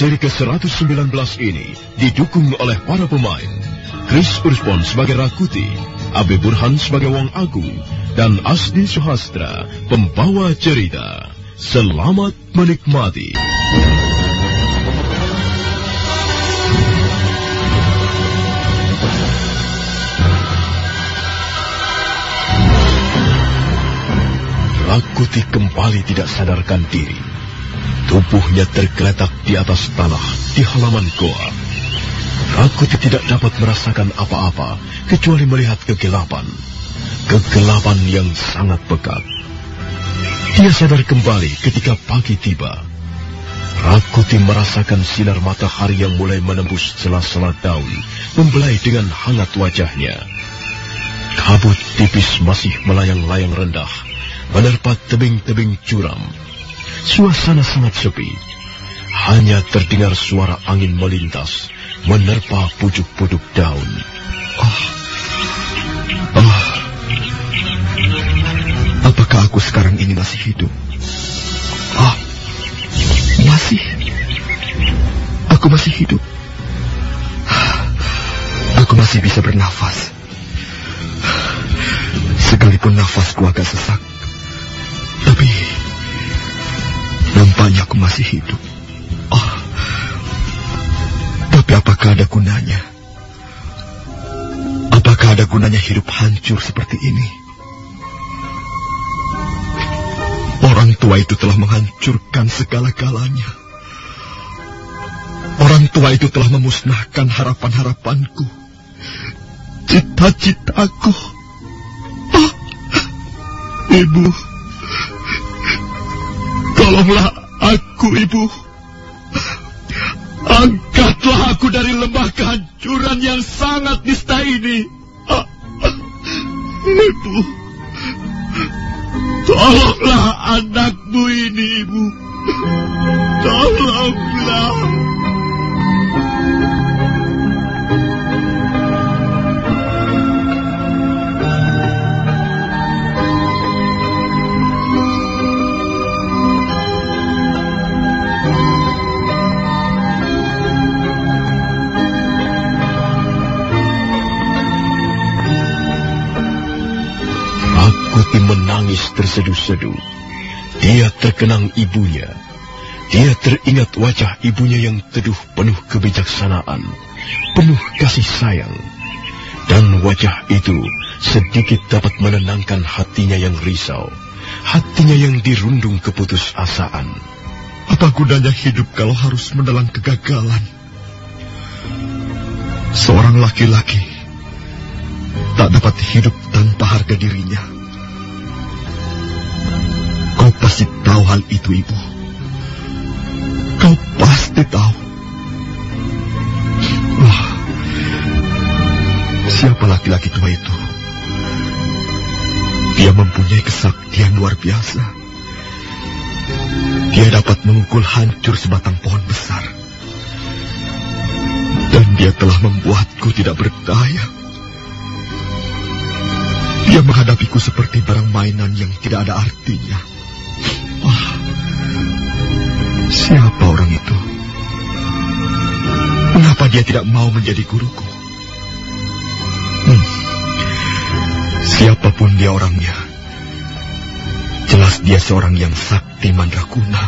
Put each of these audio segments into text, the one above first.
seri ke-119 ini didukung oleh para pemain Chris Urspon sebagai Rakuti, Abe Burhan sebagai Wong Agung, dan Asdi Suhastra, pembawa cerita. Selamat menikmati. Rakuti kembali tidak sadarkan diri. Tubuhnya tergeletak di atas tanah di halaman goa. Rakuti tidak dapat merasakan apa-apa kecuali melihat kegelapan. Kegelapan yang sangat pekat. Dia sadar kembali ketika pagi tiba. Rakuti merasakan sinar matahari yang mulai menembus sela-sela daun, membelai dengan hangat wajahnya. Kabut tipis masih melayang-layang rendah, menerpa tebing-tebing curam. Suasana sangat sepi. Hanya terdengar suara angin melintas, menerpa pucuk-pucuk daun. Oh. Oh. Apakah aku sekarang ini masih hidup? Oh. Masih. Aku masih hidup. Aku masih bisa bernafas. Sekalipun nafasku agak sesak. Nampaknya aku masih hidup. Oh. Tapi apakah ada gunanya? Apakah ada gunanya hidup hancur seperti ini? Orang tua itu telah menghancurkan segala-galanya. Orang tua itu telah memusnahkan harapan-harapanku. Cita-citaku. Oh, ibu. Tolonglah aku, Ibu. Angkatlah aku dari lembah kehancuran yang sangat nista ini. Ibu. Tolonglah anakmu ini, Ibu. Tolonglah. Menangis terseduh-seduh. Dia terkenang ibunya. Dia teringat wajah ibunya yang teduh penuh kebijaksanaan, penuh kasih sayang. Dan wajah itu sedikit dapat menenangkan hatinya yang risau, hatinya yang dirundung keputusasaan. Apa gunanya hidup kalau harus menelan kegagalan? Seorang laki-laki tak dapat hidup tanpa harga dirinya. Pasti tahu hal itu, Ibu. Kau pasti tahu. Wah, siapa laki-laki tua itu? Dia mempunyai kesaktian luar biasa. Dia dapat memukul hancur sebatang pohon besar. Dan dia telah membuatku tidak berdaya. Dia menghadapiku seperti barang mainan yang tidak ada artinya. Siapa orang itu? Mengapa dia tidak mau menjadi guruku? Hmm. Siapa pun dia orangnya, jelas dia seorang yang sakti mandrakuna.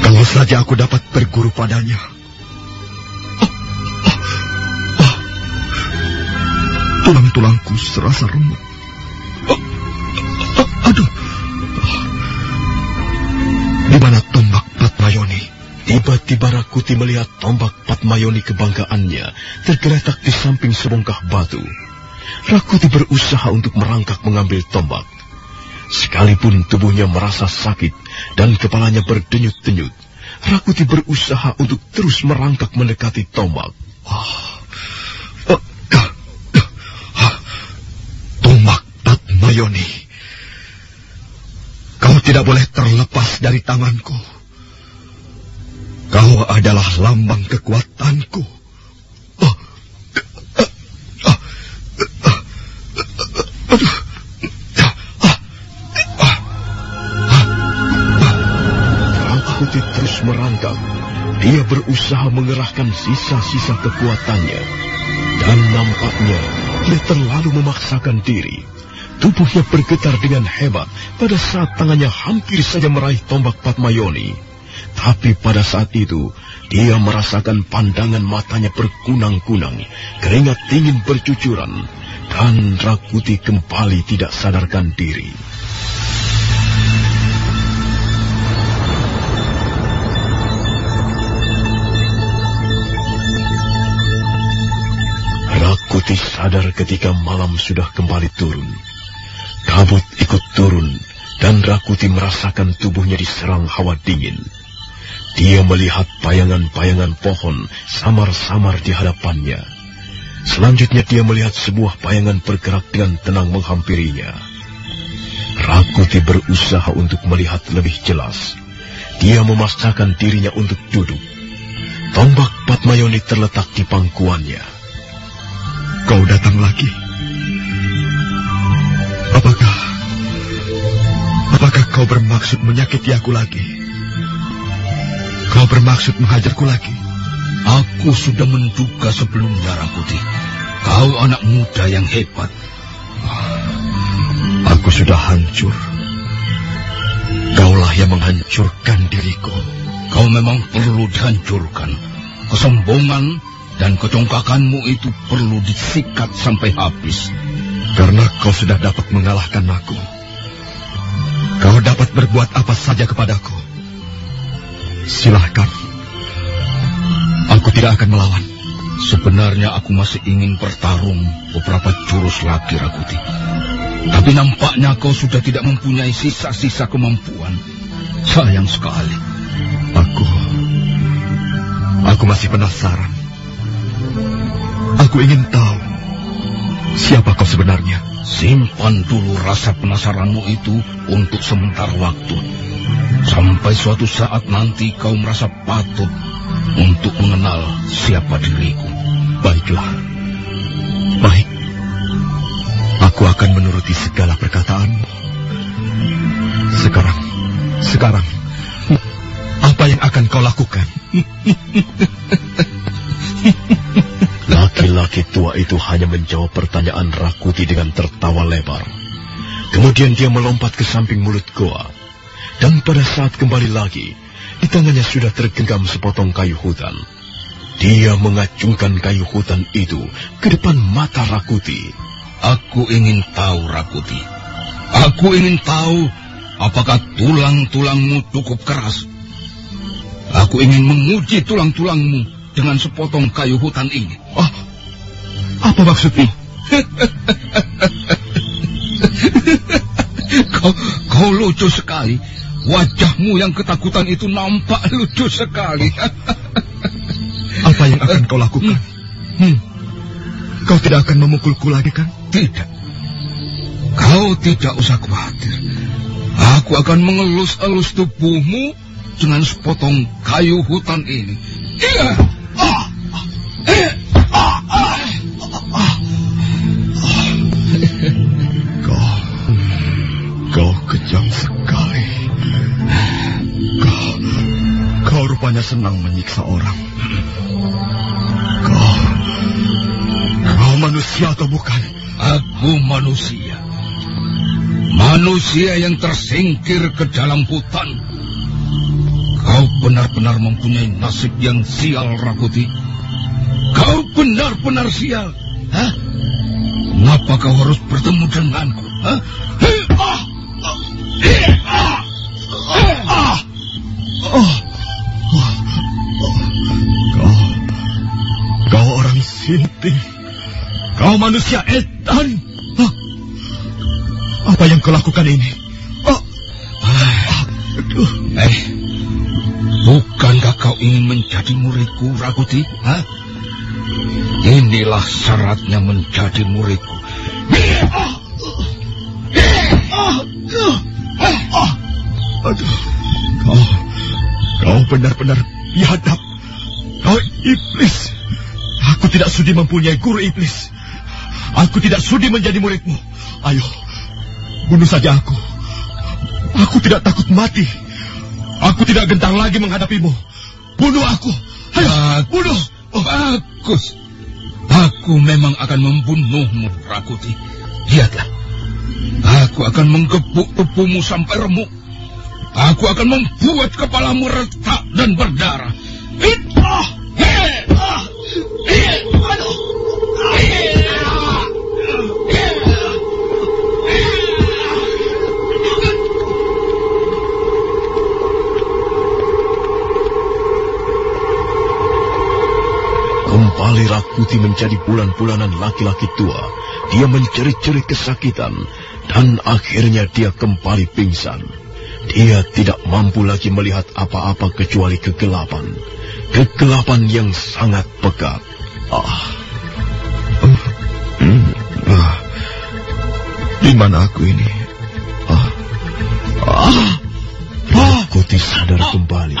Kalau saja aku dapat berguru padanya. Tulang-tulangku serasa remuk. Oh, oh, aduh. Tiba-tiba Rakuti melihat tombak Patmayoni kebanggaannya tergeletak di samping sebongkah batu. Rakuti berusaha untuk merangkak mengambil tombak. Sekalipun tubuhnya merasa sakit dan kepalanya berdenyut-denyut, Rakuti berusaha untuk terus merangkak mendekati tombak. Oh. Tombak Patmayoni. Kau tidak boleh terlepas dari tanganku. Kau adalah lambang kekuatanku. Oh. Rakuti terus merangkak. Dia berusaha mengerahkan sisa-sisa kekuatannya. Dan nampaknya dia terlalu memaksakan diri. Tubuhnya bergetar dengan hebat pada saat tangannya hampir saja meraih tombak Patmayoni. Tapi pada saat itu, dia merasakan pandangan matanya berkunang-kunang, keringat dingin bercucuran, dan Rakuti kembali tidak sadarkan diri. Rakuti sadar ketika malam sudah kembali turun. Kabut ikut turun, dan Rakuti merasakan tubuhnya diserang hawa dingin. Dia melihat bayangan-bayangan pohon samar-samar di hadapannya. Selanjutnya dia melihat sebuah bayangan bergerak dengan tenang menghampirinya. Rakuti berusaha untuk melihat lebih jelas. Dia memaksakan dirinya untuk duduk. Tombak Patmayoni terletak di pangkuannya. Kau datang lagi. Apakah... Apakah kau bermaksud menyakiti aku lagi? Kau bermaksud menghajarku lagi? Aku sudah menduga sebelumnya, Rakuti. Kau anak muda yang hebat. Aku sudah hancur. Kaulah yang menghancurkan diriku. Kau memang perlu dihancurkan. Kesombongan dan kecongkakanmu itu perlu disikat sampai habis. Karena kau sudah dapat mengalahkan aku. Kau dapat berbuat apa saja kepadaku. Silahkan. Aku tidak akan melawan. Sebenarnya aku masih ingin bertarung beberapa jurus lagi, Rakuti. Tapi nampaknya kau sudah tidak mempunyai sisa-sisa kemampuan. Sayang sekali. Aku... Aku masih penasaran. Aku ingin tahu siapa kau sebenarnya. Simpan dulu rasa penasaranmu itu untuk sementara waktu. Sampai suatu saat nanti kau merasa patut untuk mengenal siapa diriku. Baiklah. Baik. Aku akan menuruti segala perkataanmu. Sekarang, sekarang, apa yang akan kau lakukan? Laki-laki tua itu hanya menjawab pertanyaan Rakuti dengan tertawa lebar. Kemudian dia melompat ke samping mulut goa. Dan pada saat kembali lagi, di tangannya sudah tergenggam sepotong kayu hutan. Dia mengacungkan kayu hutan itu ke depan mata Rakuti. Aku ingin tahu, Rakuti. Aku ingin tahu apakah tulang-tulangmu cukup keras. Aku ingin menguji tulang-tulangmu dengan sepotong kayu hutan ini. Oh, apa maksudmu? kau, kau lucu sekali. Wajahmu yang ketakutan itu nampak lucu sekali. Apa yang akan kau lakukan? Hmm. Hmm. Kau tidak akan memukulku lagi kan? Tidak. Kau tidak usah khawatir. Aku akan mengelus-elus tubuhmu dengan sepotong kayu hutan ini. Iya. Rupanya senang menyiksa orang. Kau, kau manusia atau bukan? Aku manusia. Manusia yang tersingkir ke dalam hutan. Kau benar-benar mempunyai nasib yang sial, Rakuti. Kau benar-benar sial. Hah? Kenapa kau harus bertemu denganku? Hah? Sinti. Kau manusia edan. Oh. Apa yang kau lakukan ini? Oh. Aduh. Eh, bukankah kau ingin menjadi muridku, Rakuti? Hah? Inilah syaratnya menjadi muridku. Aduh, kau, kau benar-benar biadab. Kau iblis. Aku tidak sudi mempunyai guru iblis. Aku tidak sudi menjadi muridmu. Ayo, bunuh saja aku. Aku tidak takut mati. Aku tidak gentar lagi menghadapimu. Bunuh aku. Ayo, bunuh. Oh. Bagus. Aku memang akan membunuhmu, Rakuti. Lihatlah. Aku akan menggebuk tubuhmu sampai remuk. Aku akan membuat kepalamu retak dan berdarah. Ah! Kembali Rakuti menjadi bulan-bulanan laki-laki tua. Dia mencerit-cerit kesakitan dan akhirnya dia kembali pingsan. Dia tidak mampu lagi melihat apa-apa kecuali kegelapan. Kegelapan yang sangat pekat. Ah. Hmm. ah. Di mana aku ini? Ah. Ah. Rakuti sadar kembali.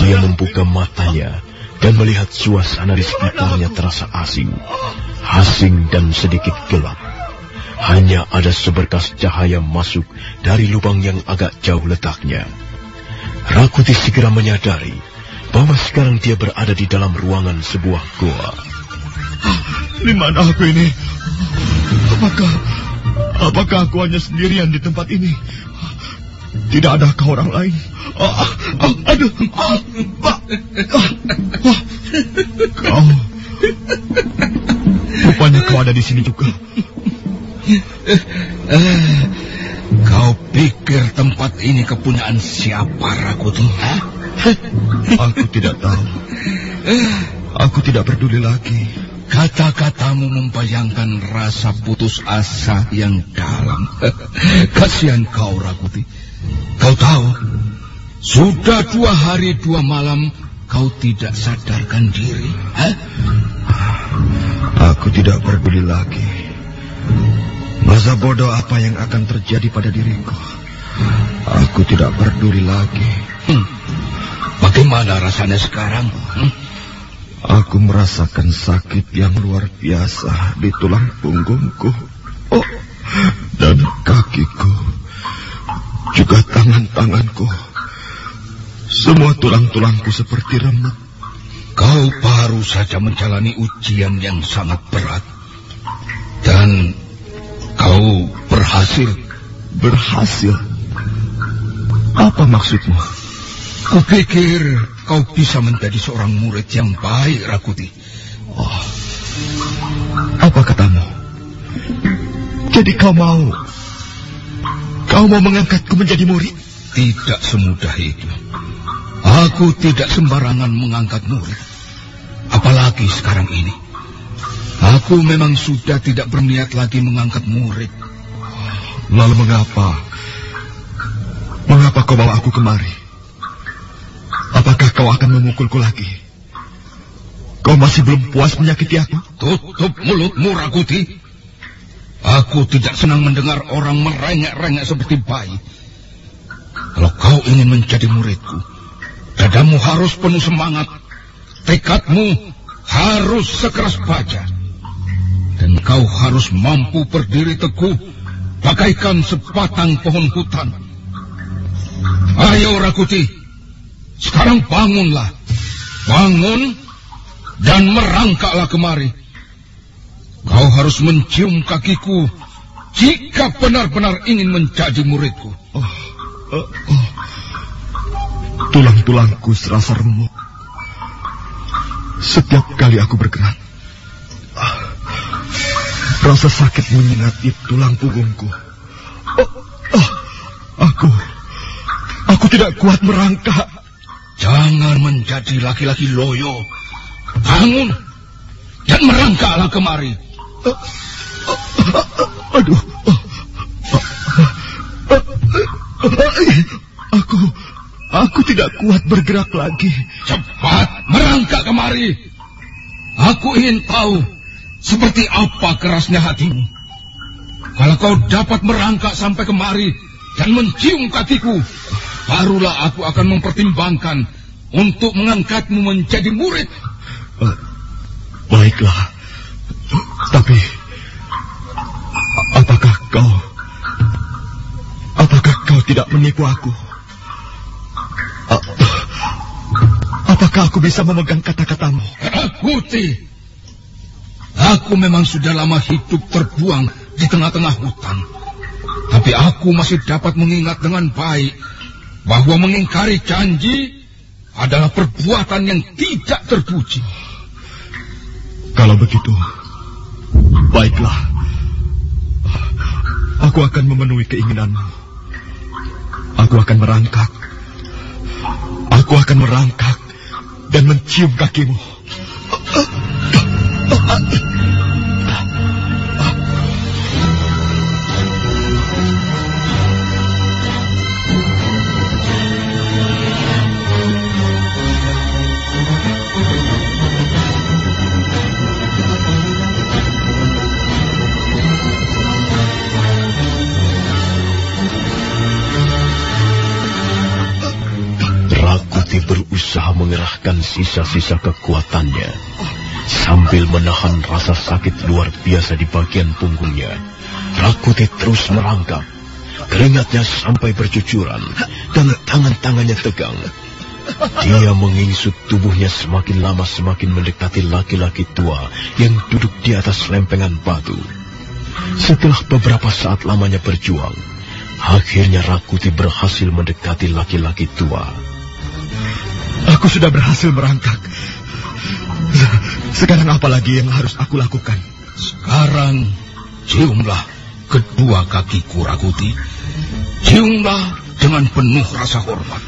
Dia membuka matanya dan melihat suasana di sekitarnya terasa asing, asing dan sedikit gelap. Hanya ada seberkas cahaya masuk dari lubang yang agak jauh letaknya. Rakuti segera menyadari bahwa sekarang dia berada di dalam ruangan sebuah goa. Di mana aku ini? Apakah apakah aku hanya sendirian di tempat ini? Tidak ada kau orang lain? Oh, oh, aduh, oh, oh, oh, kau, rupanya kau ada di sini juga. Kau pikir tempat ini kepunyaan siapa, Rakuti? Aku tidak tahu. Aku tidak peduli lagi. Kata-katamu membayangkan rasa putus asa yang dalam. Kasihan kau, Rakuti. Kau tahu, sudah dua hari dua malam kau tidak sadarkan diri. Hah? Aku tidak peduli lagi. Masa bodoh apa yang akan terjadi pada diriku? Aku tidak peduli lagi. Hmm. Bagaimana rasanya sekarang? Hmm? Aku merasakan sakit yang luar biasa di tulang punggungku. Oh, dan kakiku juga tangan-tanganku. Semua tulang-tulangku seperti remuk. Kau baru saja menjalani ujian yang sangat berat. Dan kau berhasil. Berhasil? Apa maksudmu? Kupikir kau bisa menjadi seorang murid yang baik, Rakuti. Oh, apa katamu? Jadi kau mau Kau mau mengangkatku menjadi murid? Tidak semudah itu. Aku tidak sembarangan mengangkat murid. Apalagi sekarang ini. Aku memang sudah tidak berniat lagi mengangkat murid. Lalu mengapa? Mengapa kau bawa aku kemari? Apakah kau akan memukulku lagi? Kau masih belum puas menyakiti aku? Tutup mulutmu, Rakuti. Aku tidak senang mendengar orang merengek-rengek seperti bayi. Kalau kau ingin menjadi muridku, dadamu harus penuh semangat. Tekadmu harus sekeras baja. Dan kau harus mampu berdiri teguh bagaikan sebatang pohon hutan. Ayo Rakuti, sekarang bangunlah. Bangun dan merangkaklah kemari. Kau harus mencium kakiku jika benar-benar ingin menjadi muridku. Oh, oh, oh. Tulang-tulangku serasa remuk. Setiap kali aku bergerak, ah, rasa sakit menyengat di tulang punggungku. Oh, oh, aku, aku tidak kuat merangkak. Jangan menjadi laki-laki loyo. Bangun dan merangkaklah kemari. Aduh. Aku aku tidak kuat bergerak lagi. Cepat merangkak kemari. Aku ingin tahu seperti apa kerasnya hatimu. Kalau kau dapat merangkak sampai kemari dan mencium kakiku, barulah aku akan mempertimbangkan untuk mengangkatmu menjadi murid. Baiklah. Tapi apakah kau apakah kau tidak menipu aku? Apakah aku bisa memegang kata-katamu? Rakuti, aku memang sudah lama hidup terbuang di tengah-tengah hutan. Tapi aku masih dapat mengingat dengan baik bahwa mengingkari janji adalah perbuatan yang tidak terpuji. Kalau begitu, baiklah. Aku akan memenuhi keinginanmu. Aku akan merangkak. Aku akan merangkak dan mencium kakimu. Berusaha mengerahkan sisa-sisa kekuatannya sambil menahan rasa sakit luar biasa di bagian punggungnya. Rakuti terus merangkap. Keringatnya sampai bercucuran dan tangan-tangannya tegang. Dia mengingsut tubuhnya semakin lama semakin mendekati laki-laki tua yang duduk di atas lempengan batu. Setelah beberapa saat lamanya berjuang, akhirnya Rakuti berhasil mendekati laki-laki tua. Aku sudah berhasil merangkak. Sekarang apa lagi yang harus aku lakukan? Sekarang ciumlah kedua kaki Kurakuti. Ciumlah dengan penuh rasa hormat.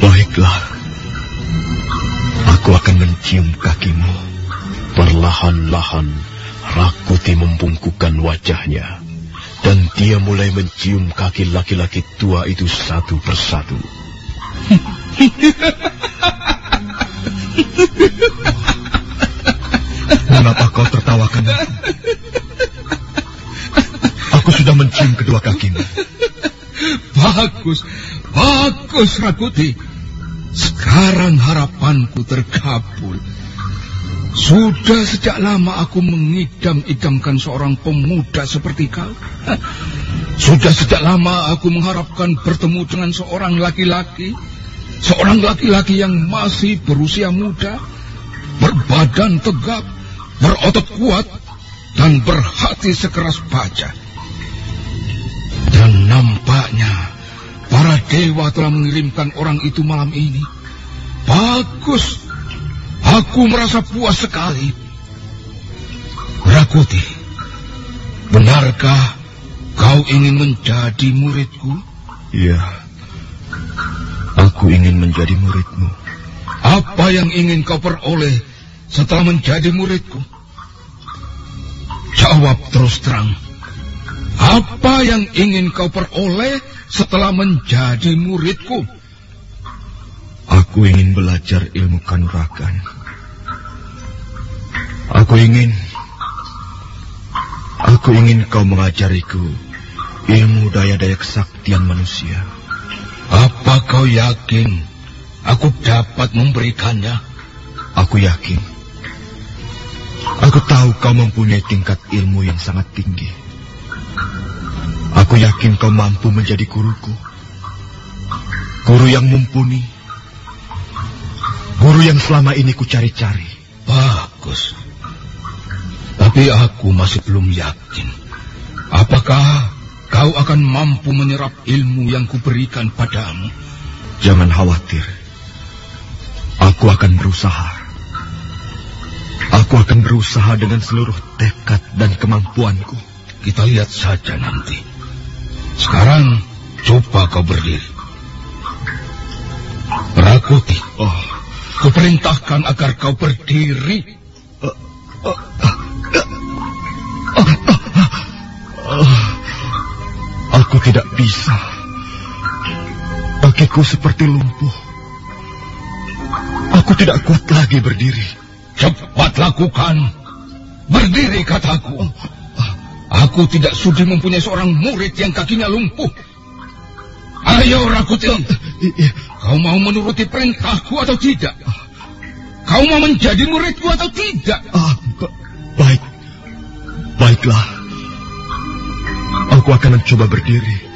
Baiklah. Aku akan mencium kakimu. Perlahan-lahan Rakuti membungkukkan wajahnya. Dan dia mulai mencium kaki laki-laki tua itu satu persatu. Mengapa kau tertawakan? Aku sudah mencium kedua kakimu. Bagus, bagus Rakuti. Sekarang harapanku terkabul. Sudah sejak lama aku mengidam-idamkan seorang pemuda seperti kau. Sudah sejak lama aku mengharapkan bertemu dengan seorang laki-laki Seorang laki-laki yang masih berusia muda, berbadan tegap, berotot kuat, dan berhati sekeras baja. Dan nampaknya para dewa telah mengirimkan orang itu malam ini. Bagus, aku merasa puas sekali. Rakuti, benarkah kau ingin menjadi muridku? Iya. Aku ingin menjadi muridmu. Apa yang ingin kau peroleh setelah menjadi muridku? Jawab terus terang. Apa yang ingin kau peroleh setelah menjadi muridku? Aku ingin belajar ilmu kanuragan. Aku ingin... Aku ingin kau mengajariku ilmu daya-daya kesaktian manusia. Apa kau yakin aku dapat memberikannya? Aku yakin. Aku tahu kau mempunyai tingkat ilmu yang sangat tinggi. Aku yakin kau mampu menjadi guruku. Guru yang mumpuni. Guru yang selama ini ku cari-cari. Bagus. Tapi aku masih belum yakin. Apakah kau akan mampu menyerap ilmu yang kuberikan padamu. Jangan khawatir. Aku akan berusaha. Aku akan berusaha dengan seluruh tekad dan kemampuanku. Kita lihat saja nanti. Sekarang coba kau berdiri. Rakuti. Oh. Kuperintahkan agar kau berdiri. Uh, uh, uh, uh, uh, uh. Aku tidak bisa. Kakiku seperti lumpuh. Aku tidak kuat lagi berdiri. Cepat lakukan. Berdiri kataku. Aku tidak sudi mempunyai seorang murid yang kakinya lumpuh. Ayo Rakuti. Kau mau menuruti perintahku atau tidak? Kau mau menjadi muridku atau tidak? Ah, baik. Baiklah. Aku akan mencoba berdiri.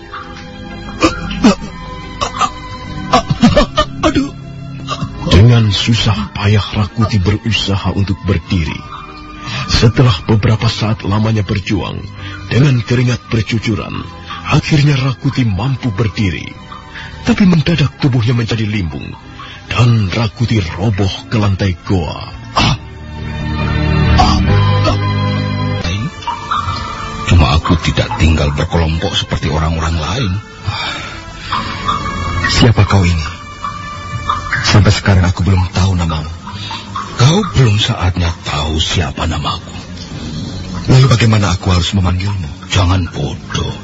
Dengan Susah payah Rakuti berusaha untuk berdiri. Setelah beberapa saat lamanya berjuang, dengan keringat bercucuran, akhirnya Rakuti mampu berdiri. Tapi mendadak tubuhnya menjadi limbung, dan Rakuti roboh ke lantai goa. Ah! Ah! Aku tidak tinggal berkelompok seperti orang-orang lain. Siapa kau ini? Sampai sekarang aku belum tahu namamu. Kau belum saatnya tahu siapa namaku. Lalu bagaimana aku harus memanggilmu? Jangan bodoh.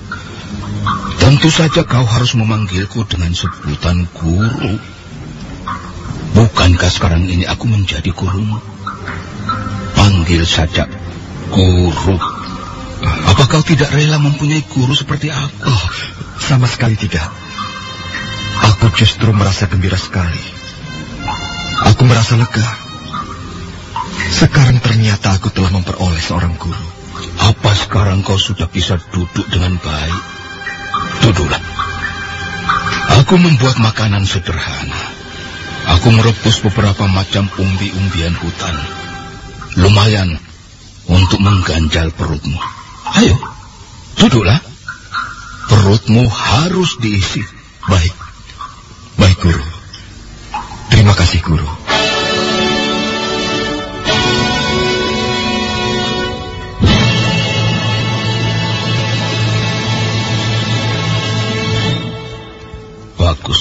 Tentu saja kau harus memanggilku dengan sebutan guru. Bukankah sekarang ini aku menjadi gurumu? Panggil saja guru. Apa kau tidak rela mempunyai guru seperti aku? Oh, sama sekali tidak. Aku justru merasa gembira sekali. Aku merasa lega. Sekarang ternyata aku telah memperoleh seorang guru. Apa sekarang kau sudah bisa duduk dengan baik? Duduklah. Aku membuat makanan sederhana. Aku merebus beberapa macam umbi-umbian hutan. Lumayan untuk mengganjal perutmu. Ayo, duduklah. Perutmu harus diisi. Baik. Baik, Guru. Terima kasih, Guru. Bagus.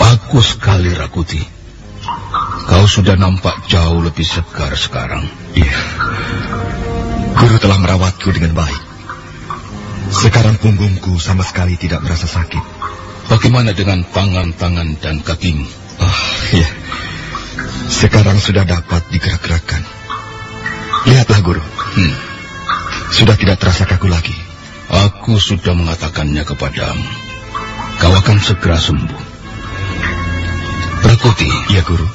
Bagus sekali, Rakuti. Kau sudah nampak jauh lebih segar sekarang. Iya. Guru telah merawatku dengan baik. Sekarang punggungku sama sekali tidak merasa sakit. Bagaimana dengan tangan-tangan dan kakimu? Oh, ya. Sekarang sudah dapat digerak-gerakkan. Lihatlah, Guru. Hmm. Sudah tidak terasa kaku lagi. Aku sudah mengatakannya kepadamu. Kau akan segera sembuh. Prakuti. Ya, Guru.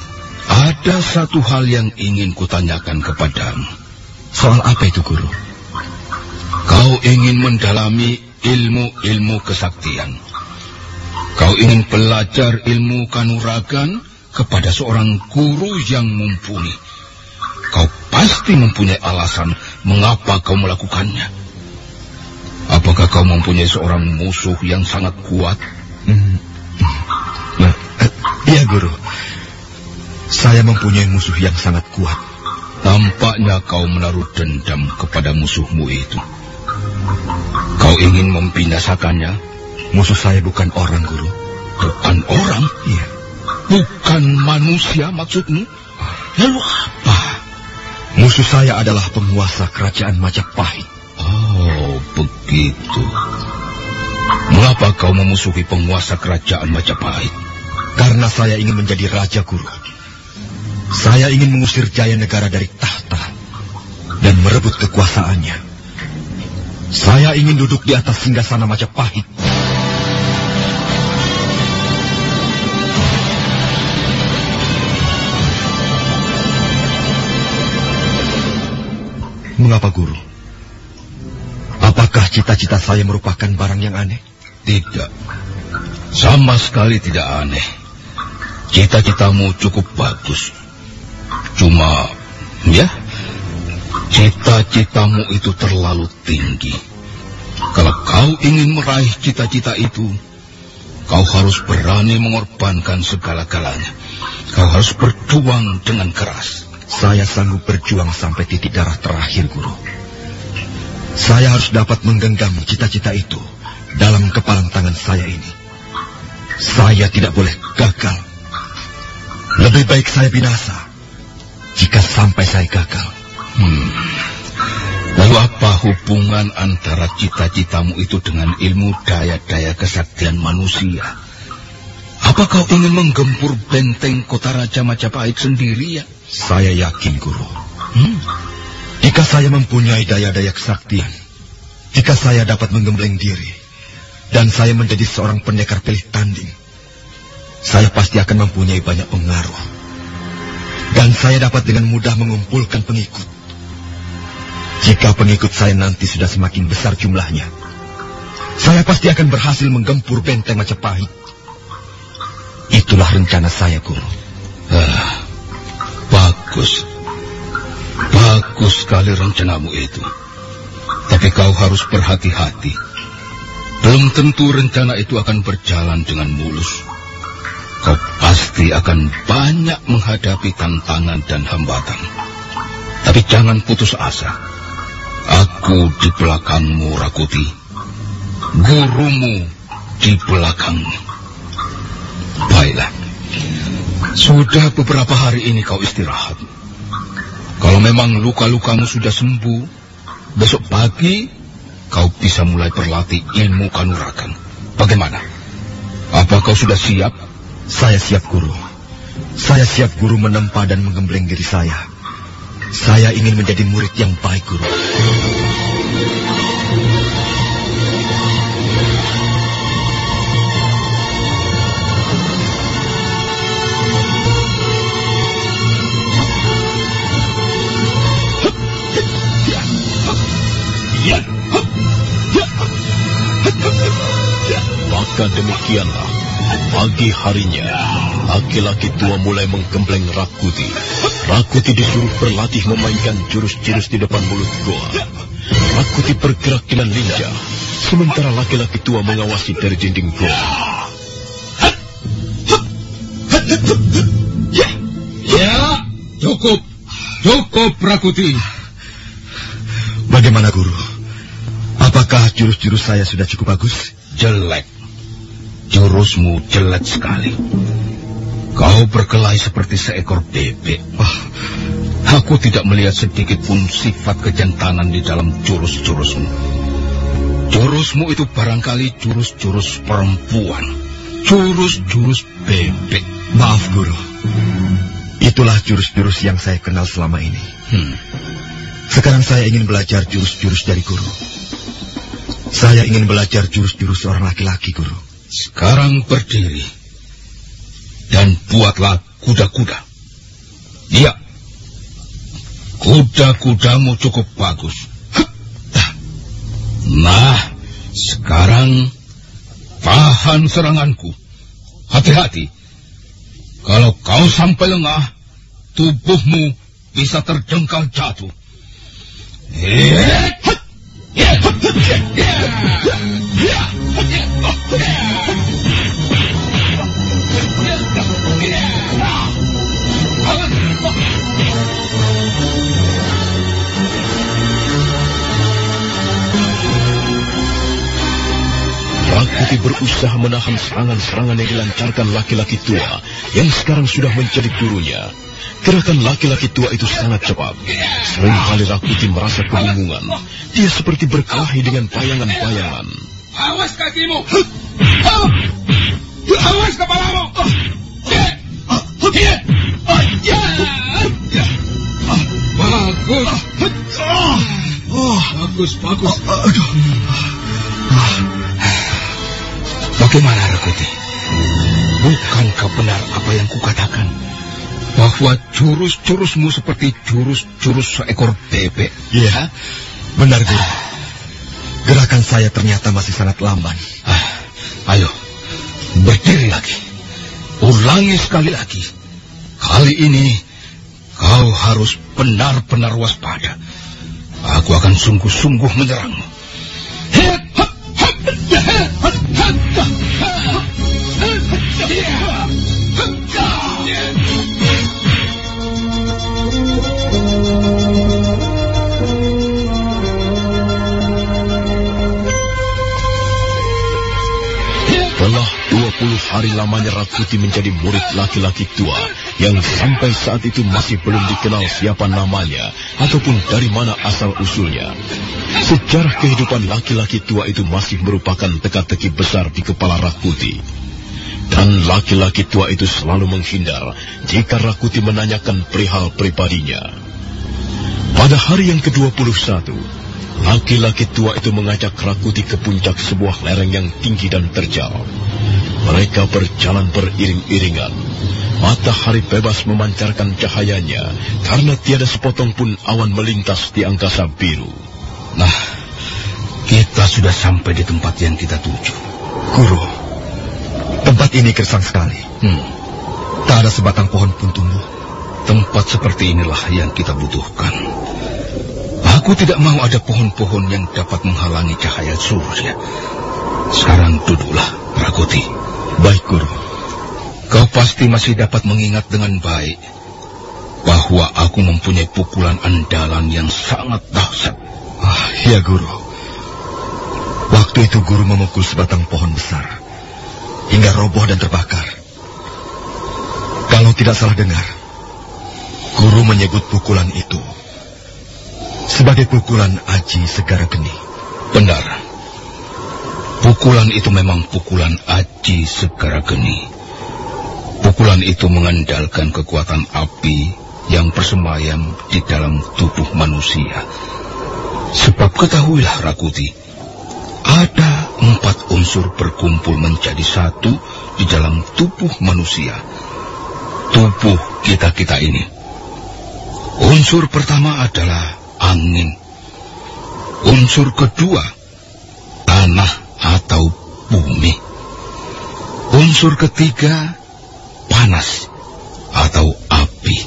Ada satu hal yang ingin kutanyakan kepadamu. Soal apa itu, Guru? Kau ingin mendalami ilmu-ilmu kesaktian. Kau ingin belajar ilmu kanuragan kepada seorang guru yang mumpuni. Kau pasti mempunyai alasan mengapa kau melakukannya. Apakah kau mempunyai seorang musuh yang sangat kuat? Hmm. Nah, iya, Guru. Saya mempunyai musuh yang sangat kuat. Tampaknya kau menaruh dendam kepada musuhmu itu. Kau ingin membinasakannya Musuh saya bukan orang, Guru. Bukan orang? Iya. Bukan manusia maksudmu? Lalu apa? Musuh saya adalah penguasa kerajaan Majapahit. Oh, begitu. Mengapa kau memusuhi penguasa kerajaan Majapahit? Karena saya ingin menjadi raja guru. Saya ingin mengusir Jaya Negara dari tahta dan merebut kekuasaannya. Saya ingin duduk di atas singgasana Majapahit Mengapa guru? Apakah cita-cita saya merupakan barang yang aneh? Tidak. Sama sekali tidak aneh. Cita-citamu cukup bagus. Cuma, ya, cita-citamu itu terlalu tinggi. Kalau kau ingin meraih cita-cita itu, kau harus berani mengorbankan segala-galanya. Kau harus berjuang dengan keras. Saya sanggup berjuang sampai titik darah terakhir, Guru. Saya harus dapat menggenggam cita-cita itu dalam kepalan tangan saya ini. Saya tidak boleh gagal. Lebih baik saya binasa jika sampai saya gagal. Hmm. Lalu apa hubungan antara cita-citamu itu dengan ilmu daya-daya kesaktian manusia? Apa kau ingin menggempur benteng kota Raja Majapahit sendiri ya? Saya yakin, Guru. Hmm? Jika saya mempunyai daya-daya kesaktian, jika saya dapat menggembleng diri, dan saya menjadi seorang pendekar pilih tanding, saya pasti akan mempunyai banyak pengaruh. Dan saya dapat dengan mudah mengumpulkan pengikut. Jika pengikut saya nanti sudah semakin besar jumlahnya, saya pasti akan berhasil menggempur benteng Majapahit. Itulah rencana saya, Guru. Ah, bagus. Bagus sekali rencanamu itu. Tapi kau harus berhati-hati. Belum tentu rencana itu akan berjalan dengan mulus. Kau pasti akan banyak menghadapi tantangan dan hambatan. Tapi jangan putus asa. Aku di belakangmu, Rakuti. Gurumu di belakangmu. Baiklah. Sudah beberapa hari ini kau istirahat. Kalau memang luka-lukamu sudah sembuh, besok pagi kau bisa mulai berlatih ilmu kanuragan. Bagaimana? Apa kau sudah siap? Saya siap, Guru. Saya siap, Guru, menempa dan menggembleng diri saya. Saya ingin menjadi murid yang baik, Guru. Bahkan demikianlah, pagi harinya, laki-laki tua mulai menggembleng Rakuti. Rakuti disuruh berlatih memainkan jurus-jurus di depan mulut goa. Rakuti bergerak dengan lincah, sementara laki-laki tua mengawasi dari dinding goa. Ya, cukup. Cukup, Rakuti. Bagaimana, Guru? Apakah jurus-jurus saya sudah cukup bagus? Jelek. Jurusmu jelek sekali. Kau berkelahi seperti seekor bebek. Oh, Aku tidak melihat sedikit pun sifat kejantanan di dalam jurus-jurusmu. Jurusmu itu barangkali jurus-jurus perempuan. Jurus-jurus bebek. maaf, Guru. Itulah jurus-jurus yang saya kenal selama ini. Hmm. Sekarang saya ingin belajar jurus-jurus dari Guru. Saya ingin belajar jurus-jurus seorang laki-laki, Guru. Sekarang berdiri. Dan buatlah kuda-kuda. Iya. Kuda-kudamu cukup bagus. Nah, sekarang tahan seranganku. Hati-hati. Kalau kau sampai lengah, tubuhmu bisa terjengkal jatuh. Eh, berusaha menahan serangan-serangan yang dilancarkan laki-laki tua yang sekarang sudah menjadi gurunya. Gerakan laki-laki tua itu sangat cepat. Seringkali Rakuti merasa kebingungan. Dia seperti berkelahi dengan bayangan-bayangan. Awas kakimu! Awas kepalamu! Bagus! Bagus, bagus. Bagaimana, Rakuti? Bukankah benar apa yang kukatakan? Bahwa jurus-jurusmu seperti jurus-jurus seekor bebek. Iya, benar, Guru. Gerakan saya ternyata masih sangat lamban. Ah, ayo, berdiri lagi. Ulangi sekali lagi. Kali ini kau harus benar-benar waspada. Aku akan sungguh-sungguh menyerangmu. 20 hari lamanya Rakuti menjadi murid laki-laki tua yang sampai saat itu masih belum dikenal siapa namanya ataupun dari mana asal usulnya. Sejarah kehidupan laki-laki tua itu masih merupakan teka-teki besar di kepala Rakuti. Dan laki-laki tua itu selalu menghindar jika Rakuti menanyakan perihal pribadinya. Pada hari yang ke-21, laki-laki tua itu mengajak Rakuti ke puncak sebuah lereng yang tinggi dan terjal. Mereka berjalan beriring-iringan. Matahari bebas memancarkan cahayanya karena tiada sepotong pun awan melintas di angkasa biru. Nah, kita sudah sampai di tempat yang kita tuju. Guru, tempat ini gersang sekali. Hmm. Tak ada sebatang pohon pun tumbuh. Tempat seperti inilah yang kita butuhkan. Aku tidak mau ada pohon-pohon yang dapat menghalangi cahaya surya. Sekarang duduklah, Rakuti. Baik, Guru. Kau pasti masih dapat mengingat dengan baik bahwa aku mempunyai pukulan andalan yang sangat dahsyat. Ah, ya, Guru. Waktu itu Guru memukul sebatang pohon besar hingga roboh dan terbakar. Kalau tidak salah dengar, Guru menyebut pukulan itu sebagai pukulan Aji Segara Geni. Benar. Pukulan itu memang pukulan Aji Segara Geni. Pukulan itu mengandalkan kekuatan api yang bersemayam di dalam tubuh manusia. Sebab ketahuilah Rakuti, ada empat unsur berkumpul menjadi satu di dalam tubuh manusia. Tubuh kita-kita ini. Unsur pertama adalah angin. Unsur kedua, tanah atau bumi. Unsur ketiga, panas atau api.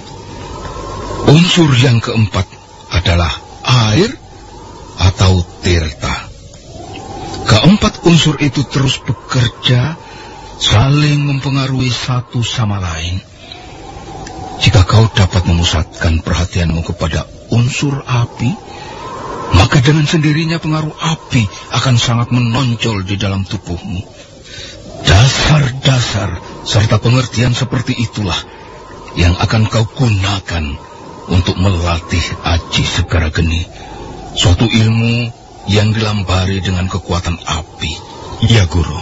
Unsur yang keempat adalah air atau tirta. Keempat unsur itu terus bekerja, saling mempengaruhi satu sama lain. Jika kau dapat memusatkan perhatianmu kepada unsur api, maka dengan sendirinya pengaruh api akan sangat menonjol di dalam tubuhmu. Dasar-dasar serta pengertian seperti itulah yang akan kau gunakan untuk melatih aji segara geni. Suatu ilmu yang dilambari dengan kekuatan api. Iya, Guru.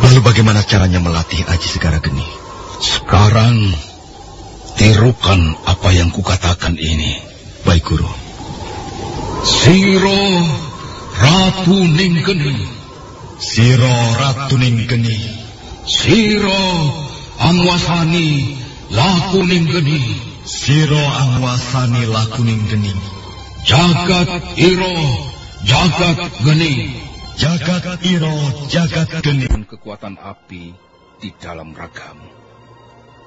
Lalu bagaimana caranya melatih aji segara geni? Sekarang, tirukan apa yang kukatakan ini. Baik, Guru. Siro Ratu Ninggeni. Siro Ratu Ninggeni. Siro Angwasani Laku Ninggeni. Siro Angwasani Laku Ninggeni. Jagat Iro Jagat Geni. Jagat Iro Jagat Geni. Kekuatan api di dalam ragamu.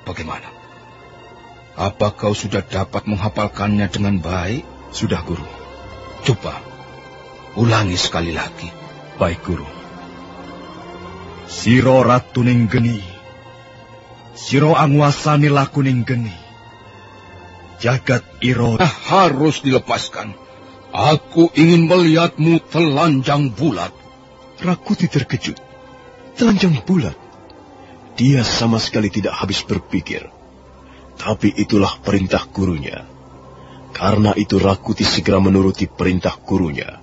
Bagaimana? Apa kau sudah dapat menghafalkannya dengan baik? Sudah, Guru. Coba, ulangi sekali lagi. Baik, Guru. Siro Ratuning Geni. Siro Angwasani Lakuning Geni. Jagat Iro. Ah, harus dilepaskan. Aku ingin melihatmu telanjang bulat. Rakuti terkejut. Telanjang bulat. Dia sama sekali tidak habis berpikir. Tapi itulah perintah gurunya. Karena itu Rakuti segera menuruti perintah gurunya.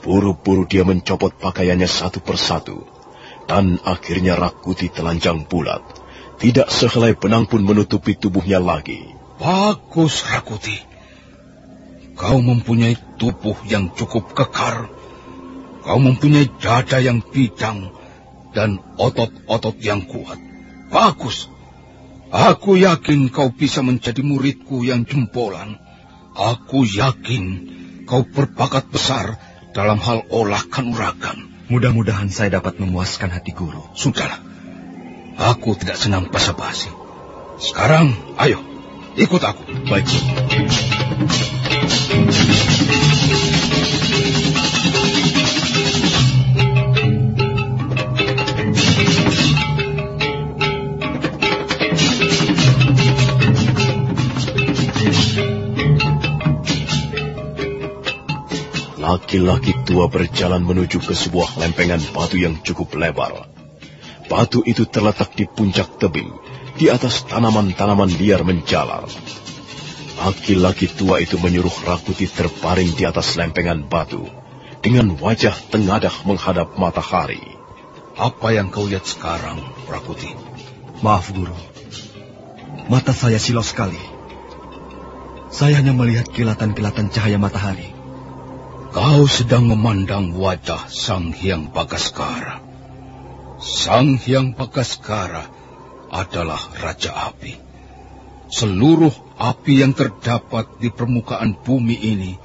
Buru-buru dia mencopot pakaiannya satu persatu. Dan akhirnya Rakuti telanjang bulat. Tidak sehelai benang pun menutupi tubuhnya lagi. Bagus, Rakuti. Kau mempunyai tubuh yang cukup kekar. Kau mempunyai dada yang bidang dan otot-otot yang kuat. Bagus. Aku yakin kau bisa menjadi muridku yang jempolan. Aku yakin kau berbakat besar dalam hal olah kanuragan. Mudah-mudahan saya dapat memuaskan hati guru. Sudahlah. Aku tidak senang basa-basi. Sekarang, ayo, ikut aku. Baik. Laki-laki tua berjalan menuju ke sebuah lempengan batu yang cukup lebar. Batu itu terletak di puncak tebing, di atas tanaman-tanaman liar menjalar. Laki-laki tua itu menyuruh Rakuti terbaring di atas lempengan batu, dengan wajah tengadah menghadap matahari. Apa yang kau lihat sekarang, Rakuti? Maaf, Guru. Mata saya silau sekali. Saya hanya melihat kilatan-kilatan cahaya matahari. Kau sedang memandang wajah Sang Hyang Bagaskara. Sang Hyang Bagaskara adalah Raja Api. Seluruh api yang terdapat di permukaan bumi ini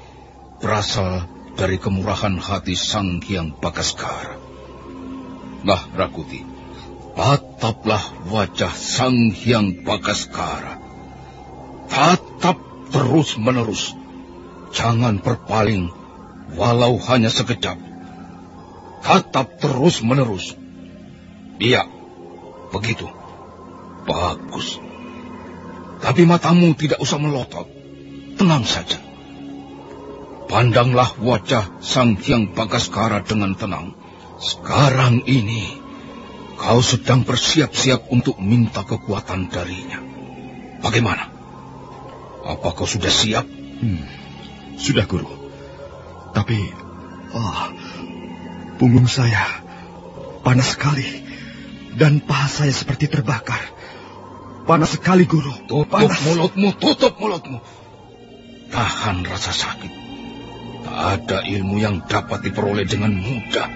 berasal dari kemurahan hati Sang Hyang Bagaskara. Nah, Rakuti, Tataplah wajah Sang Hyang Bagaskara. Tatap terus menerus. Jangan berpaling, walau hanya sekejap. Tatap terus menerus. Iya, begitu. Bagus. Tapi matamu tidak usah melotot. Tenang saja. Pandanglah wajah Sang Hyang Bagaskara dengan tenang. Sekarang ini, kau sedang bersiap-siap untuk minta kekuatan darinya. Bagaimana? Apa kau sudah siap? Hmm, sudah, Guru. Tapi, oh, punggung saya panas sekali. Dan paha saya seperti terbakar. Panas sekali, Guru. Tutup panas. mulutmu, tutup mulutmu. Tahan rasa sakit. Tak ada ilmu yang dapat diperoleh dengan mudah.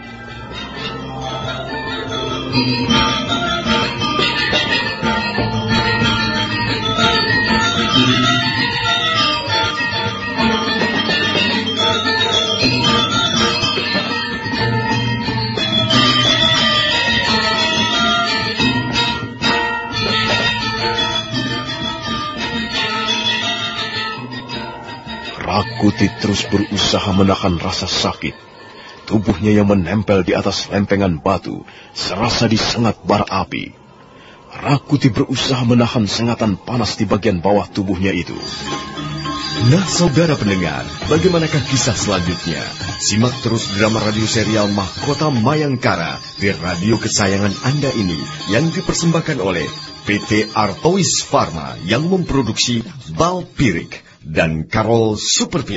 Rakuti terus berusaha menahan rasa sakit. Tubuhnya yang menempel di atas lempengan batu serasa disengat bara api. Rakuti berusaha menahan sengatan panas di bagian bawah tubuhnya itu. Nah, saudara pendengar, bagaimanakah kisah selanjutnya? Simak terus drama radio serial Mahkota Mayangkara di radio kesayangan Anda ini yang dipersembahkan oleh PT Artois Pharma yang memproduksi Balpirik dan Karol Superpil.